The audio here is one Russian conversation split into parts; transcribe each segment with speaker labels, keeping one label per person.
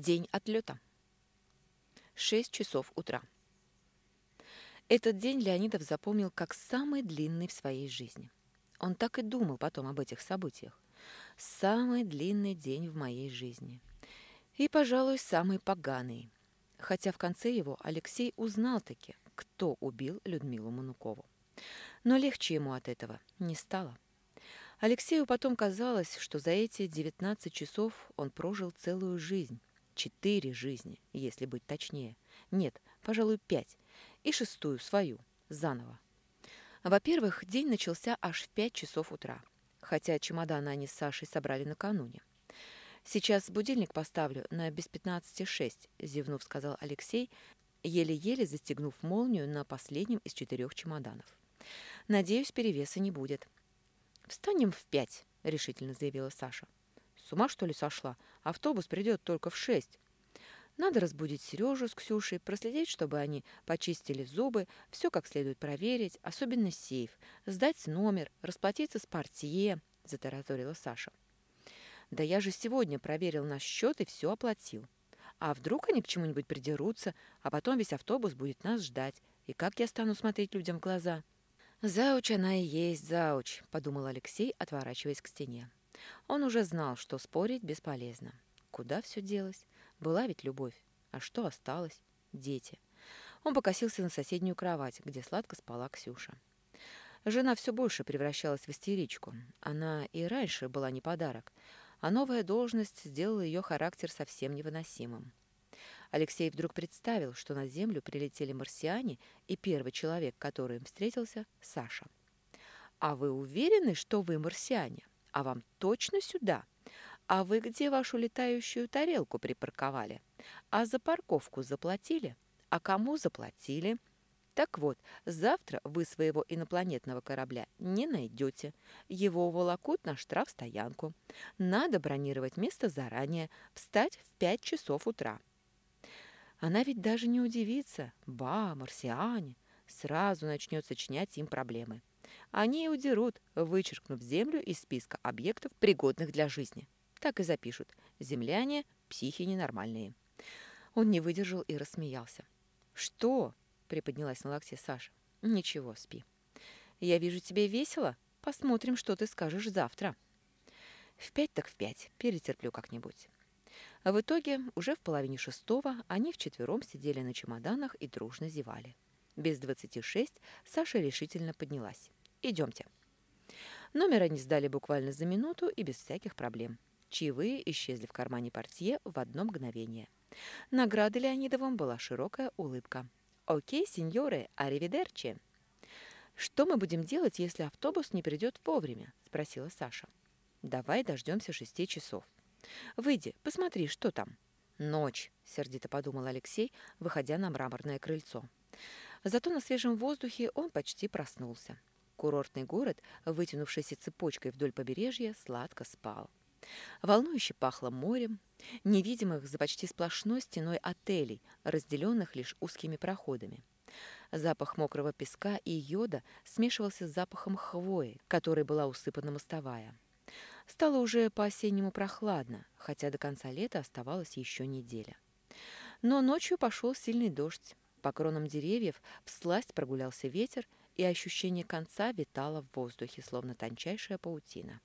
Speaker 1: День отлета. Шесть часов утра. Этот день Леонидов запомнил как самый длинный в своей жизни. Он так и думал потом об этих событиях. Самый длинный день в моей жизни. И, пожалуй, самый поганый. Хотя в конце его Алексей узнал-таки, кто убил Людмилу Манукову. Но легче ему от этого не стало. Алексею потом казалось, что за эти 19 часов он прожил целую жизнь, Четыре жизни, если быть точнее. Нет, пожалуй, пять. И шестую, свою, заново. Во-первых, день начался аж в пять часов утра, хотя чемоданы они с Сашей собрали накануне. «Сейчас будильник поставлю на без пятнадцати шесть», — зевнув, сказал Алексей, еле-еле застегнув молнию на последнем из четырех чемоданов. «Надеюсь, перевеса не будет». «Встанем в пять», — решительно заявила Саша. С ума, что ли, сошла? Автобус придет только в шесть. Надо разбудить Сережу с Ксюшей, проследить, чтобы они почистили зубы, все как следует проверить, особенно сейф, сдать номер, расплатиться с портье, затараторила Саша. Да я же сегодня проверил наш счет и все оплатил. А вдруг они к чему-нибудь придерутся, а потом весь автобус будет нас ждать. И как я стану смотреть людям в глаза? «Зауч она и есть зауч», — подумал Алексей, отворачиваясь к стене. Он уже знал, что спорить бесполезно. Куда все делось? Была ведь любовь. А что осталось? Дети. Он покосился на соседнюю кровать, где сладко спала Ксюша. Жена все больше превращалась в истеричку. Она и раньше была не подарок, а новая должность сделала ее характер совсем невыносимым. Алексей вдруг представил, что на Землю прилетели марсиане, и первый человек, который им встретился, Саша. «А вы уверены, что вы марсиане?» А вам точно сюда? А вы где вашу летающую тарелку припарковали? А за парковку заплатили? А кому заплатили? Так вот, завтра вы своего инопланетного корабля не найдете. Его волокут на штрафстоянку. Надо бронировать место заранее, встать в пять часов утра. Она ведь даже не удивится. Ба, марсиане. Сразу начнет сочинять им проблемы. Они и удерут, вычеркнув Землю из списка объектов, пригодных для жизни. Так и запишут. Земляне – психи ненормальные. Он не выдержал и рассмеялся. «Что?» – приподнялась на локте Саша. «Ничего, спи. Я вижу, тебе весело. Посмотрим, что ты скажешь завтра». «В пять так в пять. Перетерплю как-нибудь». В итоге, уже в половине шестого, они вчетвером сидели на чемоданах и дружно зевали. Без двадцати шесть Саша решительно поднялась. Идемте. Номер они сдали буквально за минуту и без всяких проблем. Чаевые исчезли в кармане портье в одно мгновение. Награда Леонидовым была широкая улыбка. «Окей, сеньоры, аривидерчи!» «Что мы будем делать, если автобус не придет вовремя?» – спросила Саша. «Давай дождемся шести часов. Выйди, посмотри, что там». «Ночь», – сердито подумал Алексей, выходя на мраморное крыльцо. Зато на свежем воздухе он почти проснулся. Курортный город, вытянувшийся цепочкой вдоль побережья, сладко спал. Волнующе пахло морем, невидимых за почти сплошной стеной отелей, разделенных лишь узкими проходами. Запах мокрого песка и йода смешивался с запахом хвои, которой была усыпана мостовая. Стало уже по-осеннему прохладно, хотя до конца лета оставалась еще неделя. Но ночью пошел сильный дождь. По кронам деревьев всласть прогулялся ветер, и ощущение конца витало в воздухе, словно тончайшая паутина.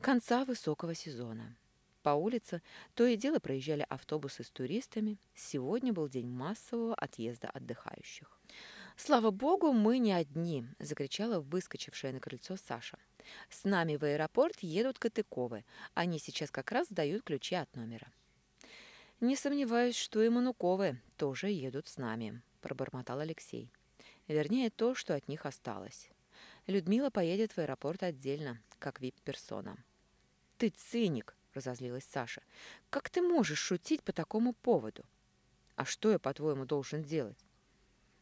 Speaker 1: Конца высокого сезона. По улице то и дело проезжали автобусы с туристами. Сегодня был день массового отъезда отдыхающих. «Слава богу, мы не одни!» – закричала выскочившая на крыльцо Саша. «С нами в аэропорт едут Катыковы. Они сейчас как раз сдают ключи от номера». «Не сомневаюсь, что и Мануковы тоже едут с нами», – пробормотал Алексей. Вернее, то, что от них осталось. Людмила поедет в аэропорт отдельно, как вип-персона. «Ты циник!» – разозлилась Саша. «Как ты можешь шутить по такому поводу?» «А что я, по-твоему, должен делать?»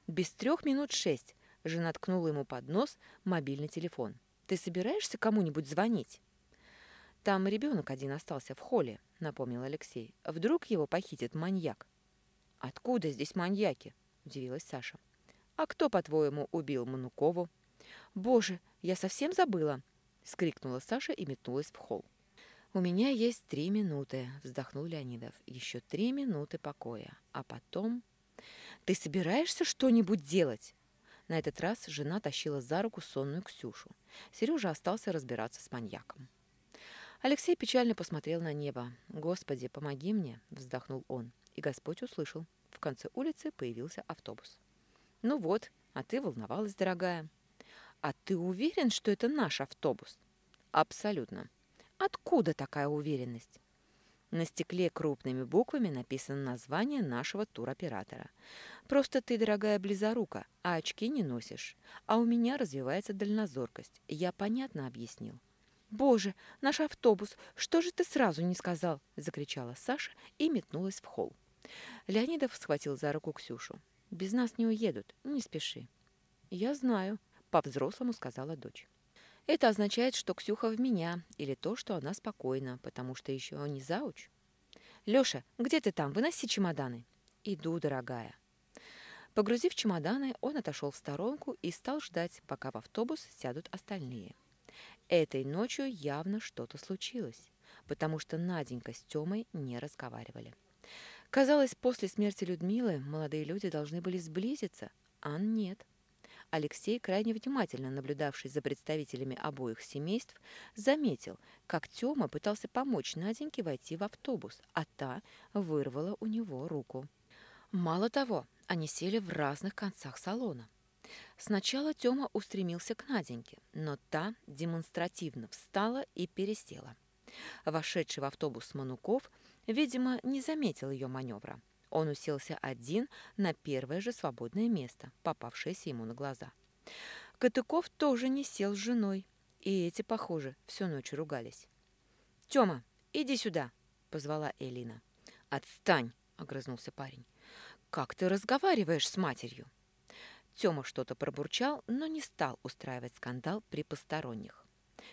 Speaker 1: Без трех минут шесть жена ткнула ему под нос мобильный телефон. «Ты собираешься кому-нибудь звонить?» «Там ребенок один остался в холле», — напомнил Алексей. «Вдруг его похитит маньяк?» «Откуда здесь маньяки?» — удивилась Саша. «А кто, по-твоему, убил Манукову?» «Боже, я совсем забыла!» — скрикнула Саша и метнулась в холл. «У меня есть три минуты», — вздохнул Леонидов. «Еще три минуты покоя. А потом...» «Ты собираешься что-нибудь делать?» На этот раз жена тащила за руку сонную Ксюшу. Сережа остался разбираться с маньяком. Алексей печально посмотрел на небо. «Господи, помоги мне!» – вздохнул он. И Господь услышал. В конце улицы появился автобус. «Ну вот, а ты волновалась, дорогая». «А ты уверен, что это наш автобус?» «Абсолютно». Откуда такая уверенность? На стекле крупными буквами написано название нашего туроператора. Просто ты, дорогая близорука, а очки не носишь. А у меня развивается дальнозоркость. Я понятно объяснил. «Боже, наш автобус! Что же ты сразу не сказал?» – закричала Саша и метнулась в холл. Леонидов схватил за руку Ксюшу. «Без нас не уедут, не спеши». «Я знаю», – по-взрослому сказала дочь. Это означает, что Ксюха в меня, или то, что она спокойна, потому что еще не зауч. «Лёша, где ты там? Выноси чемоданы». «Иду, дорогая». Погрузив чемоданы, он отошел в сторонку и стал ждать, пока в автобус сядут остальные. Этой ночью явно что-то случилось, потому что Наденька с Тёмой не разговаривали. Казалось, после смерти Людмилы молодые люди должны были сблизиться, а нет. Алексей, крайне внимательно наблюдавший за представителями обоих семейств, заметил, как Тёма пытался помочь Наденьке войти в автобус, а та вырвала у него руку. Мало того, они сели в разных концах салона. Сначала Тёма устремился к Наденьке, но та демонстративно встала и пересела. Вошедший в автобус Мануков, видимо, не заметил ее маневра. Он уселся один на первое же свободное место, попавшееся ему на глаза. Катыков тоже не сел с женой, и эти, похоже, всю ночь ругались. «Тёма, иди сюда!» — позвала Элина. «Отстань!» — огрызнулся парень. «Как ты разговариваешь с матерью?» Тёма что-то пробурчал, но не стал устраивать скандал при посторонних.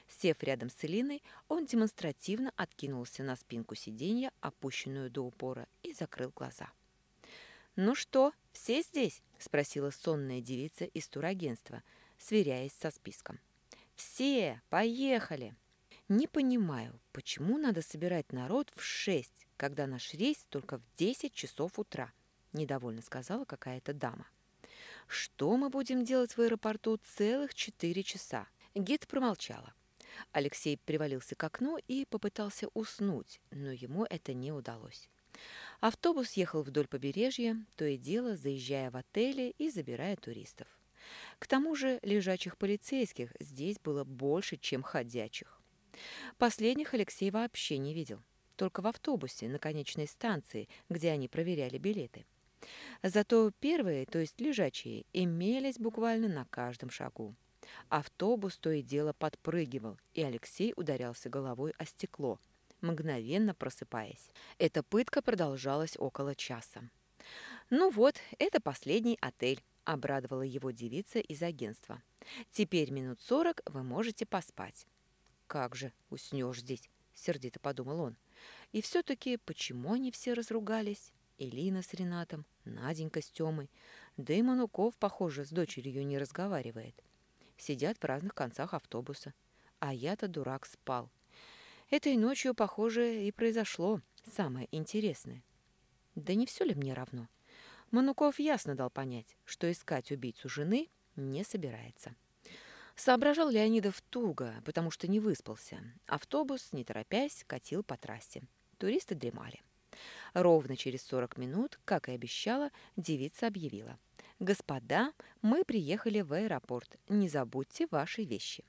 Speaker 1: Сев рядом с Элиной, он демонстративно откинулся на спинку сиденья, опущенную до упора, и закрыл глаза. «Ну что, все здесь?» – спросила сонная девица из турагентства, сверяясь со списком. «Все! Поехали!» «Не понимаю, почему надо собирать народ в шесть, когда наш рейс только в десять часов утра?» – недовольно сказала какая-то дама. «Что мы будем делать в аэропорту целых четыре часа?» Гид промолчала. Алексей привалился к окну и попытался уснуть, но ему это не удалось. Автобус ехал вдоль побережья, то и дело заезжая в отели и забирая туристов. К тому же лежачих полицейских здесь было больше, чем ходячих. Последних Алексей вообще не видел, только в автобусе на конечной станции, где они проверяли билеты. Зато первые, то есть лежачие, имелись буквально на каждом шагу. Автобус то и дело подпрыгивал, и Алексей ударялся головой о стекло, мгновенно просыпаясь. Эта пытка продолжалась около часа. «Ну вот, это последний отель», — обрадовала его девица из агентства. «Теперь минут сорок вы можете поспать». «Как же, уснешь здесь», — сердито подумал он. «И все-таки почему они все разругались? Элина с Ренатом, Наденька с Тёмой. Да и Мануков, похоже, с дочерью не разговаривает сидят в разных концах автобуса. А я-то, дурак, спал. Этой ночью, похоже, и произошло самое интересное. Да не все ли мне равно? Мануков ясно дал понять, что искать убийцу жены не собирается. Соображал Леонидов туго, потому что не выспался. Автобус, не торопясь, катил по трассе. Туристы дремали. Ровно через 40 минут, как и обещала, девица объявила. «Господа, мы приехали в аэропорт. Не забудьте ваши вещи».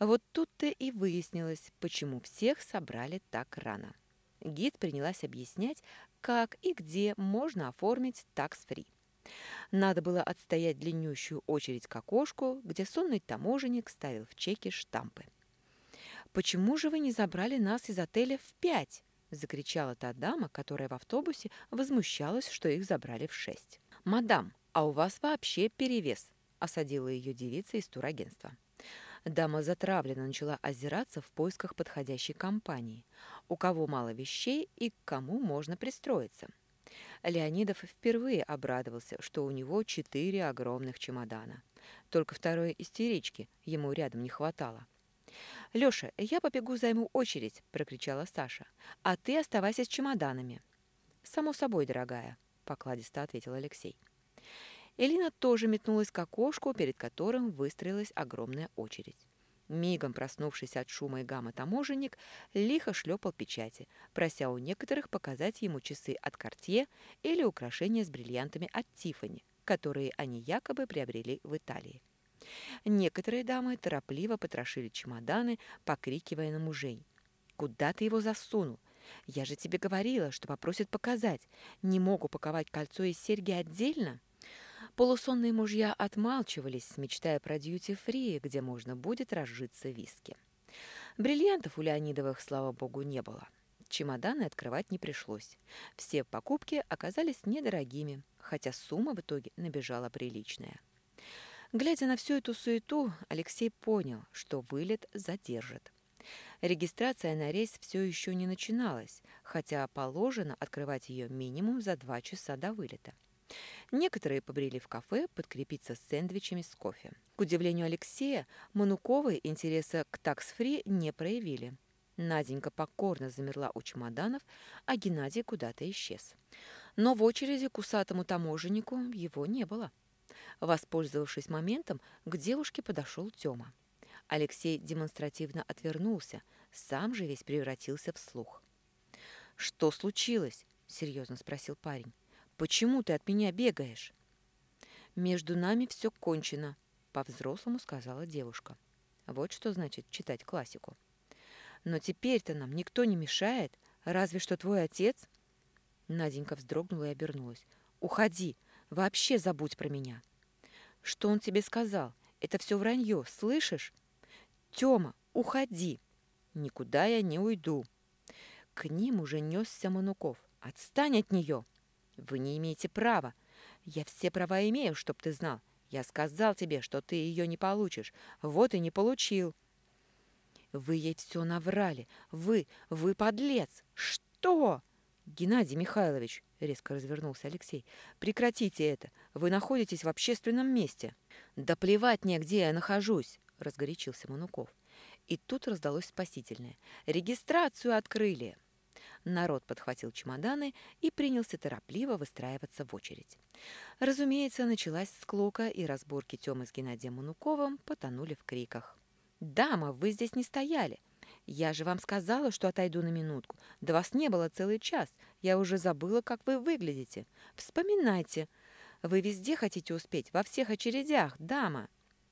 Speaker 1: Вот тут-то и выяснилось, почему всех собрали так рано. Гид принялась объяснять, как и где можно оформить такс-фри. Надо было отстоять длиннющую очередь к окошку, где сонный таможенник ставил в чеки штампы. «Почему же вы не забрали нас из отеля в пять?» – закричала та дама, которая в автобусе возмущалась, что их забрали в шесть. «Мадам, «А у вас вообще перевес», – осадила ее девица из турагентства. Дама затравленно начала озираться в поисках подходящей компании, у кого мало вещей и к кому можно пристроиться. Леонидов впервые обрадовался, что у него четыре огромных чемодана. Только второй истерички ему рядом не хватало. «Лёша, я побегу займу очередь!» – прокричала Саша. «А ты оставайся с чемоданами!» «Само собой, дорогая!» – покладисто ответил Алексей. Элина тоже метнулась к окошку, перед которым выстроилась огромная очередь. Мигом проснувшийся от шума и гамма таможенник лихо шлепал печати, прося у некоторых показать ему часы от Кортье или украшения с бриллиантами от Тиффани, которые они якобы приобрели в Италии. Некоторые дамы торопливо потрошили чемоданы, покрикивая на мужей. «Куда ты его засунул? Я же тебе говорила, что попросят показать. Не могу упаковать кольцо и серьги отдельно?» Полусонные мужья отмалчивались, мечтая про дьюти-фри, где можно будет разжиться виски. Бриллиантов у Леонидовых, слава богу, не было. Чемоданы открывать не пришлось. Все покупки оказались недорогими, хотя сумма в итоге набежала приличная. Глядя на всю эту суету, Алексей понял, что вылет задержит. Регистрация на рейс все еще не начиналась, хотя положено открывать ее минимум за два часа до вылета. Некоторые побрели в кафе подкрепиться сэндвичами с кофе. К удивлению Алексея, Мануковы интереса к такс-фри не проявили. Наденька покорно замерла у чемоданов, а Геннадий куда-то исчез. Но в очереди к усатому таможеннику его не было. Воспользовавшись моментом, к девушке подошел Тёма. Алексей демонстративно отвернулся, сам же весь превратился в слух. «Что случилось?» – серьезно спросил парень. Почему ты от меня бегаешь?» «Между нами все кончено», — по-взрослому сказала девушка. Вот что значит читать классику. «Но теперь-то нам никто не мешает, разве что твой отец...» Наденька вздрогнула и обернулась. «Уходи! Вообще забудь про меня!» «Что он тебе сказал? Это все вранье, слышишь?» «Тема, уходи!» «Никуда я не уйду!» К ним уже несся Мануков. «Отстань от нее!» Вы не имеете права. Я все права имею, чтоб ты знал. Я сказал тебе, что ты ее не получишь. Вот и не получил. Вы ей все наврали. Вы, вы подлец. Что? Геннадий Михайлович, резко развернулся Алексей, прекратите это. Вы находитесь в общественном месте. Да плевать мне, где я нахожусь, разгорячился Мануков. И тут раздалось спасительное. Регистрацию открыли. Народ подхватил чемоданы и принялся торопливо выстраиваться в очередь. Разумеется, началась склока, и разборки Тёмы с Геннадием Мануковым потонули в криках. «Дама, вы здесь не стояли! Я же вам сказала, что отойду на минутку. Да вас не было целый час. Я уже забыла, как вы выглядите. Вспоминайте. Вы везде хотите успеть, во всех очередях, дама!»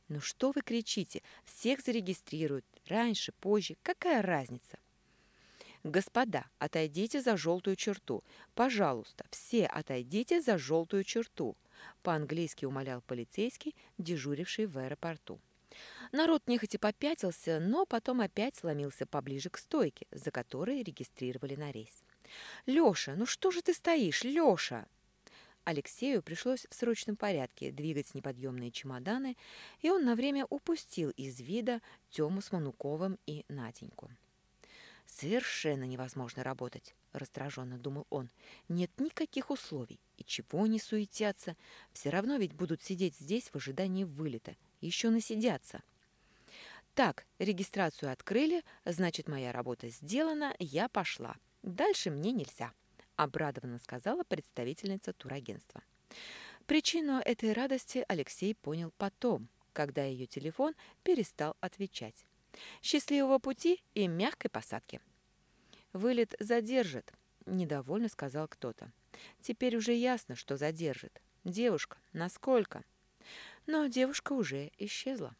Speaker 1: «Ну что вы кричите? Всех зарегистрируют. Раньше, позже. Какая разница?» «Господа, отойдите за желтую черту. Пожалуйста, все отойдите за желтую черту», по-английски умолял полицейский, дежуривший в аэропорту. Народ нехотя попятился, но потом опять сломился поближе к стойке, за которой регистрировали на рейс. «Леша, ну что же ты стоишь, Леша?» Алексею пришлось в срочном порядке двигать неподъемные чемоданы, и он на время упустил из вида Тему с Мануковым и Наденьку. Совершенно невозможно работать, раздраженно думал он. Нет никаких условий. И чего они суетятся? Все равно ведь будут сидеть здесь в ожидании вылета. Еще насидятся. Так, регистрацию открыли, значит, моя работа сделана, я пошла. Дальше мне нельзя, обрадованно сказала представительница турагентства. Причину этой радости Алексей понял потом, когда ее телефон перестал отвечать. Счастливого пути и мягкой посадки. Вылет задержит, недовольно сказал кто-то. Теперь уже ясно, что задержит. Девушка, насколько? Но девушка уже исчезла.